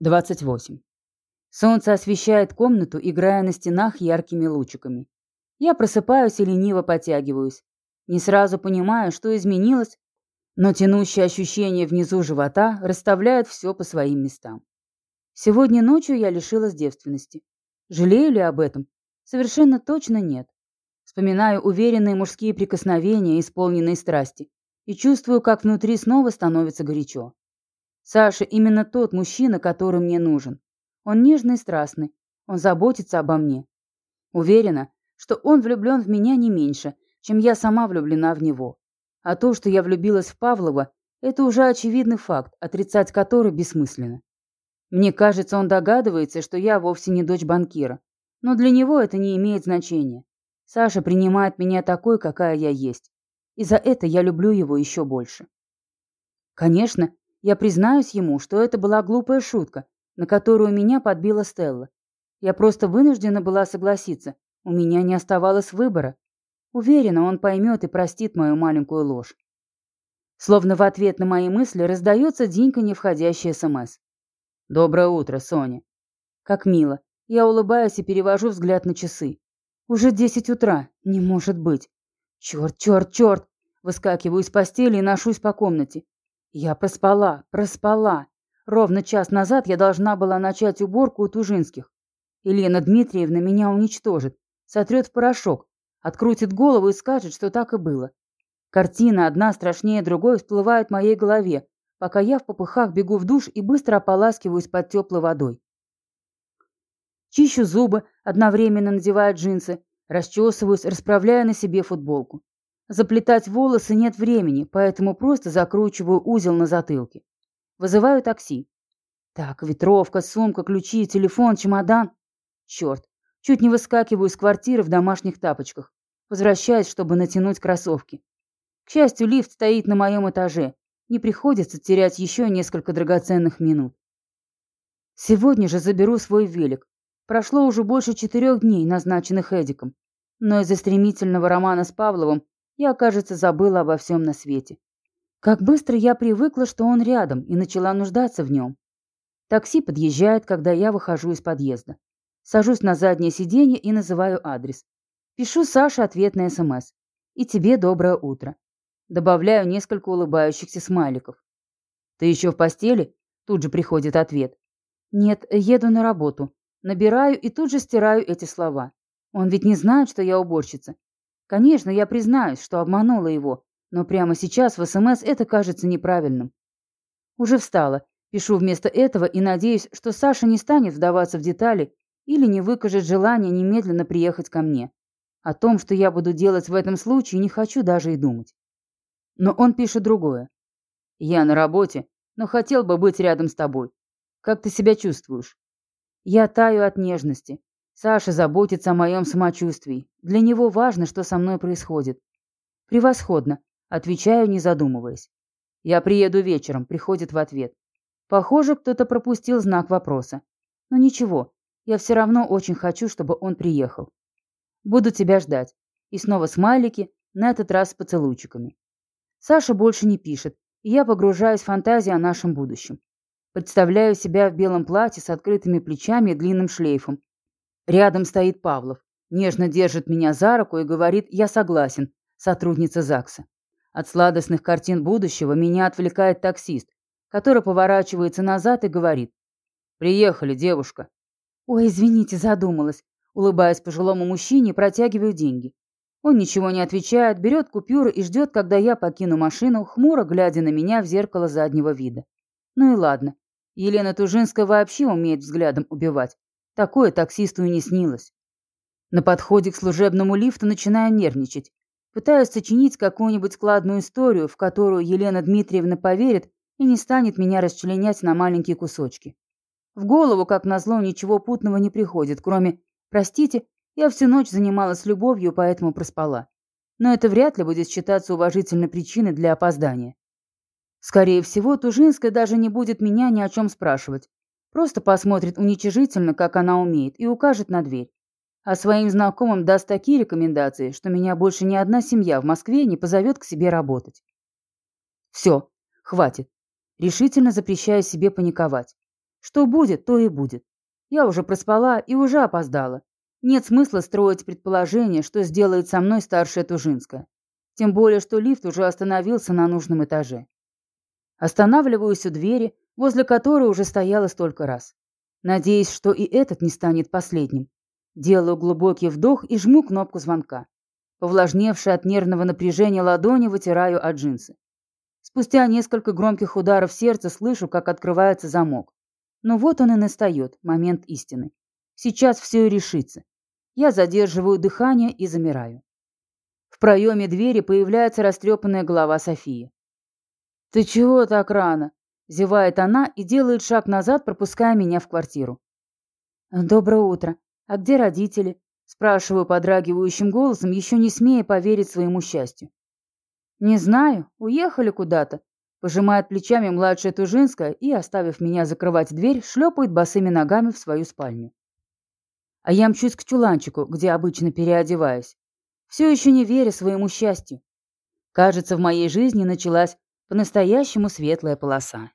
28. Солнце освещает комнату, играя на стенах яркими лучиками. Я просыпаюсь и лениво потягиваюсь. Не сразу понимаю, что изменилось, но тянущее ощущение внизу живота расставляет все по своим местам. Сегодня ночью я лишилась девственности. Жалею ли об этом? Совершенно точно нет. Вспоминаю уверенные мужские прикосновения, исполненные страсти, и чувствую, как внутри снова становится горячо. Саша именно тот мужчина, который мне нужен. Он нежный и страстный. Он заботится обо мне. Уверена, что он влюблен в меня не меньше, чем я сама влюблена в него. А то, что я влюбилась в Павлова, это уже очевидный факт, отрицать который бессмысленно. Мне кажется, он догадывается, что я вовсе не дочь банкира. Но для него это не имеет значения. Саша принимает меня такой, какая я есть. И за это я люблю его еще больше. Конечно, я признаюсь ему, что это была глупая шутка, на которую меня подбила Стелла. Я просто вынуждена была согласиться. У меня не оставалось выбора. Уверена, он поймет и простит мою маленькую ложь. Словно в ответ на мои мысли раздается Динька невходящий СМС. «Доброе утро, Соня». Как мило. Я улыбаюсь и перевожу взгляд на часы. Уже десять утра. Не может быть. Черт, черт, черт. Выскакиваю из постели и ношусь по комнате. Я проспала, проспала. Ровно час назад я должна была начать уборку у Тужинских. Елена Дмитриевна меня уничтожит, сотрет в порошок, открутит голову и скажет, что так и было. Картина одна страшнее другой всплывает в моей голове, пока я в попыхах бегу в душ и быстро ополаскиваюсь под теплой водой. Чищу зубы, одновременно надевая джинсы, расчесываюсь, расправляя на себе футболку. Заплетать волосы нет времени, поэтому просто закручиваю узел на затылке. Вызываю такси. Так, ветровка, сумка, ключи, телефон, чемодан. Черт, чуть не выскакиваю из квартиры в домашних тапочках. Возвращаюсь, чтобы натянуть кроссовки. К счастью, лифт стоит на моем этаже. Не приходится терять еще несколько драгоценных минут. Сегодня же заберу свой велик. Прошло уже больше четырех дней, назначенных Эдиком. Но из-за стремительного романа с Павловым я, кажется, забыла обо всем на свете. Как быстро я привыкла, что он рядом, и начала нуждаться в нем. Такси подъезжает, когда я выхожу из подъезда. Сажусь на заднее сиденье и называю адрес. Пишу Саше ответный СМС. И тебе доброе утро. Добавляю несколько улыбающихся смайликов. Ты еще в постели? Тут же приходит ответ. Нет, еду на работу. Набираю и тут же стираю эти слова. Он ведь не знает, что я уборщица. Конечно, я признаюсь, что обманула его, но прямо сейчас в СМС это кажется неправильным. Уже встала, пишу вместо этого и надеюсь, что Саша не станет вдаваться в детали или не выкажет желания немедленно приехать ко мне. О том, что я буду делать в этом случае, не хочу даже и думать. Но он пишет другое. «Я на работе, но хотел бы быть рядом с тобой. Как ты себя чувствуешь?» Я таю от нежности. Саша заботится о моем самочувствии. Для него важно, что со мной происходит. Превосходно. Отвечаю, не задумываясь. Я приеду вечером, приходит в ответ. Похоже, кто-то пропустил знак вопроса. Но ничего, я все равно очень хочу, чтобы он приехал. Буду тебя ждать. И снова смайлики, на этот раз с поцелуйчиками. Саша больше не пишет, и я погружаюсь в фантазии о нашем будущем. Представляю себя в белом платье с открытыми плечами и длинным шлейфом, Рядом стоит Павлов, нежно держит меня за руку и говорит «Я согласен», сотрудница ЗАГСа. От сладостных картин будущего меня отвлекает таксист, который поворачивается назад и говорит «Приехали, девушка». «Ой, извините, задумалась». Улыбаясь пожилому мужчине, протягиваю деньги. Он ничего не отвечает, берет купюры и ждет, когда я покину машину, хмуро глядя на меня в зеркало заднего вида. Ну и ладно. Елена Тужинская вообще умеет взглядом убивать. Такое таксисту и не снилось. На подходе к служебному лифту начинаю нервничать. Пытаюсь сочинить какую-нибудь складную историю, в которую Елена Дмитриевна поверит и не станет меня расчленять на маленькие кусочки. В голову, как назло, ничего путного не приходит, кроме «простите, я всю ночь занималась любовью, поэтому проспала». Но это вряд ли будет считаться уважительной причиной для опоздания. Скорее всего, Тужинская даже не будет меня ни о чем спрашивать. Просто посмотрит уничижительно, как она умеет, и укажет на дверь. А своим знакомым даст такие рекомендации, что меня больше ни одна семья в Москве не позовет к себе работать. Все, хватит. Решительно запрещаю себе паниковать. Что будет, то и будет. Я уже проспала и уже опоздала. Нет смысла строить предположение, что сделает со мной старшая Тужинская. Тем более, что лифт уже остановился на нужном этаже. Останавливаюсь у двери, возле которой уже стояла столько раз. Надеюсь, что и этот не станет последним. Делаю глубокий вдох и жму кнопку звонка. Повлажневшие от нервного напряжения ладони вытираю от джинсы. Спустя несколько громких ударов сердца слышу, как открывается замок. Но вот он и настает, момент истины. Сейчас все и решится. Я задерживаю дыхание и замираю. В проеме двери появляется растрепанная голова Софии. «Ты чего так рано?» – зевает она и делает шаг назад, пропуская меня в квартиру. «Доброе утро. А где родители?» – спрашиваю подрагивающим голосом, еще не смея поверить своему счастью. «Не знаю. Уехали куда-то», – пожимает плечами младшая Тужинская и, оставив меня закрывать дверь, шлепает босыми ногами в свою спальню. А я мчусь к чуланчику, где обычно переодеваюсь, все еще не веря своему счастью. Кажется, в моей жизни началась по-настоящему светлая полоса.